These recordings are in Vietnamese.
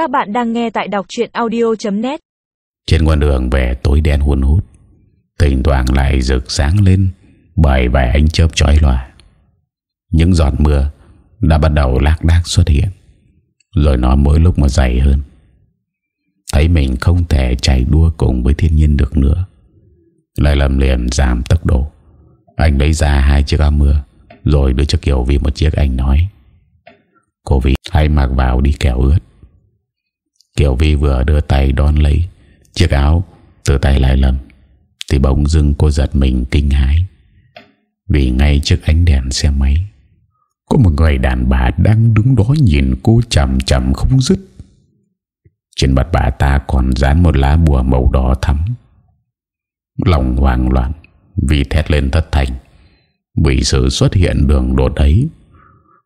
Các bạn đang nghe tại đọc truyện audio.net Trên con đường về tối đen hun hút, Thỉnh thoảng lại rực sáng lên Bởi vài ánh chớp chói lòa. Những giọt mưa Đã bắt đầu lác đác xuất hiện, Rồi nó mỗi lúc mà dày hơn. Thấy mình không thể chạy đua cùng với thiên nhiên được nữa, Lại lầm liền giảm tốc độ. Anh lấy ra hai chiếc áo mưa, Rồi đưa cho Kiều Vi một chiếc, anh nói, Cô Vi, hãy mặc vào đi kẻo ướt. Kiều Vi vừa đưa tay đón lấy Chiếc áo từ tay lại lần. Thì bỗng dưng cô giật mình kinh hãi. Vì ngay trước ánh đèn xe máy, Có một người đàn bà đang đứng đó nhìn cô chầm chầm không dứt. Trên mặt bà ta còn dán một lá bùa màu đỏ thắm. Lòng hoang loạn, Vì thét lên thất thành. Vì sự xuất hiện đường đột ấy,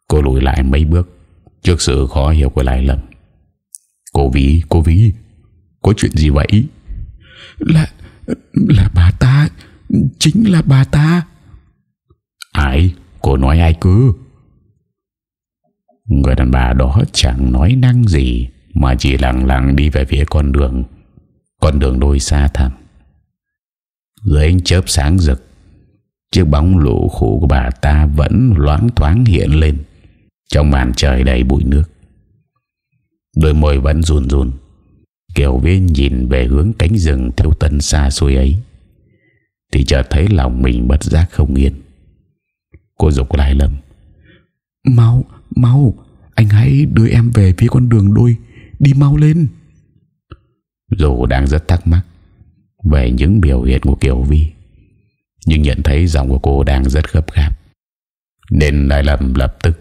Cô lùi lại mấy bước Trước sự khó hiểu của Lai Lâm. Cô Vy, cô Vy Có chuyện gì vậy? Là Là bà ta Chính là bà ta. Ai? Cô nói ai cứ Người đàn bà đó chẳng nói năng gì Mà chỉ lặng lặng đi về phía con đường. Con đường đôi xa thẳm. Dưới ánh chớp sáng rực Chiếc bóng lũ khổ của bà ta Vẫn loáng thoáng hiện lên. Trong màn trời đầy bụi nước Đôi môi vẫn run run. Kiều viên nhìn về hướng cánh rừng Theo tân xa xôi ấy. Thì chợt thấy lòng mình bất giác không yên. Cô dục lại lầm. Mau, mau Anh hãy đưa em về phía con đường đôi Đi mau lên. Dù đang rất thắc mắc Về những biểu hiện của Kiều Vi Nhưng nhận thấy giọng của cô đang rất gấp gáp. Nên lại lầm lập tức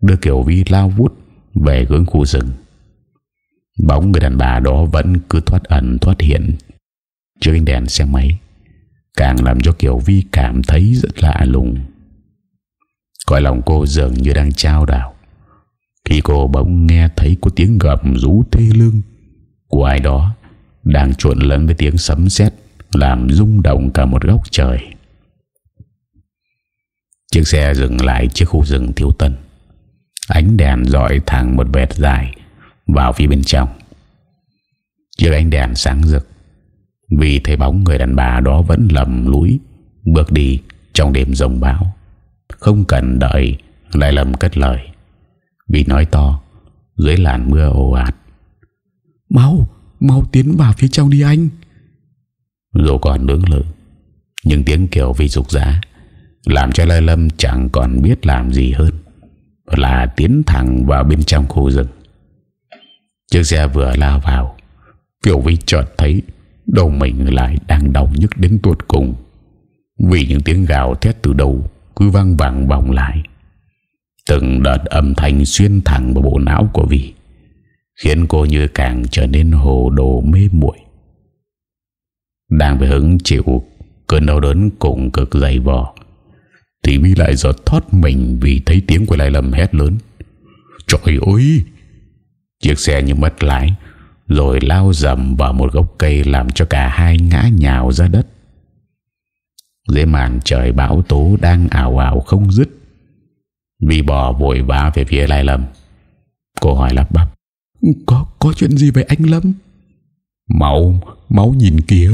Đưa Kiều Vi lao vút Về hướng khu rừng Bóng người đàn bà đó vẫn cứ thoát ẩn, thoát hiện. Trước ánh đèn xe máy Càng làm cho Kiều Vi cảm thấy rất lạ lùng. Cõi lòng cô dường như đang trao đảo. Khi cô bỗng nghe thấy có tiếng gầm rú thê lương Của ai đó Đang trộn lẫn với tiếng sấm sét Làm rung động cả một góc trời. Chiếc xe dừng lại trước khu rừng thiếu tân. Ánh đèn dọi thẳng một vệt dài. Vào phía bên trong. Chiếc ánh đèn sáng rực. Vì thấy bóng người đàn bà đó vẫn lầm lũi Bước đi trong đêm rồng bão. Không cần đợi Lại lầm cất lời. Vì nói to Dưới làn mưa ồ ạt. Mau, mau tiến vào phía trong đi anh. Dù còn đứng lử Nhưng tiếng kiểu vì rục rã Làm cho Lai Lâm chẳng còn biết làm gì hơn Là tiến thẳng vào bên trong khu rừng Chiếc xe vừa lao vào. Kiều Vi chợt thấy Đầu mình lại đang đau nhức đến tuột cùng. Vì những tiếng gào thét từ đầu Cứ vang vang vòng lại. Từng đợt âm thanh xuyên thẳng vào bộ não của Vi Khiến cô như càng trở nên hồ đồ mê muội. Đang phải hứng chịu Cơn đau đớn cùng cực dày vò, Thì Vi lại giọt thoát mình Vì thấy tiếng của Lai Lâm hét lớn. Trời ơi! Chiếc xe như mất lái rồi lao dầm vào một gốc cây làm cho cả hai ngã nhào ra đất. Dưới màn trời bão tố đang ảo ảo không dứt. Vì bò vội vã về phía Lai Lâm. Cô hỏi lắp bắp. Có, có chuyện gì vậy anh Lâm? Máu, máu nhìn kìa.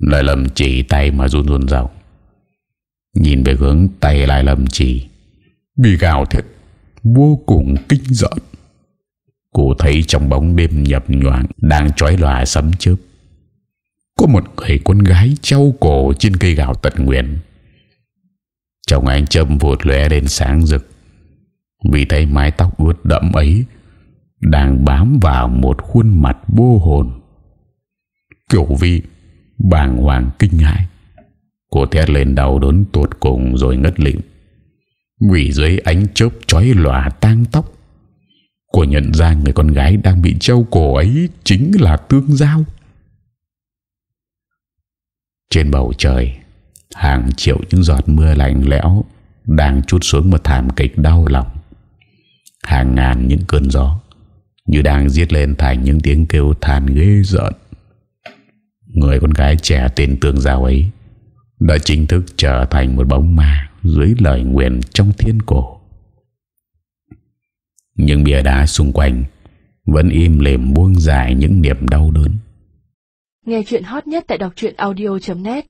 Lai Lâm chỉ tay mà run run rào. Nhìn về hướng tay Lai Lâm chỉ. Bị gào thật vô cùng kinh giận. Cô thấy trong bóng đêm nhập nhoảng Đang trói lòa sấm chớp. Có một người con gái trâu cổ trên cây gạo tận nguyện. Trong ánh châm vụt lóe lên sáng rực. Vì thấy mái tóc ướt đậm ấy, Đang bám vào một khuôn mặt vô hồn. Kiểu vi bàng hoàng kinh hãi. Cô thét lên đau đớn tột cùng rồi ngất lịm. Vì dưới ánh chớp chói lòa tang tóc của nhận ra người con gái đang bị trâu cổ ấy chính là Tương Giao. Trên bầu trời, hàng triệu những giọt mưa lạnh lẽo đang chút xuống một thảm kịch đau lòng. Hàng ngàn những cơn gió như đang giết lên thành những tiếng kêu than ghê rợn. Người con gái trẻ tên Tương Giao ấy đã chính thức trở thành một bóng ma dưới lời nguyện trong thiên cổ. Nhưng bia đá xung quanh Vẫn im lềm buông dài những niềm đau đớn. Nghe chuyện hot nhất tại đọc audio.net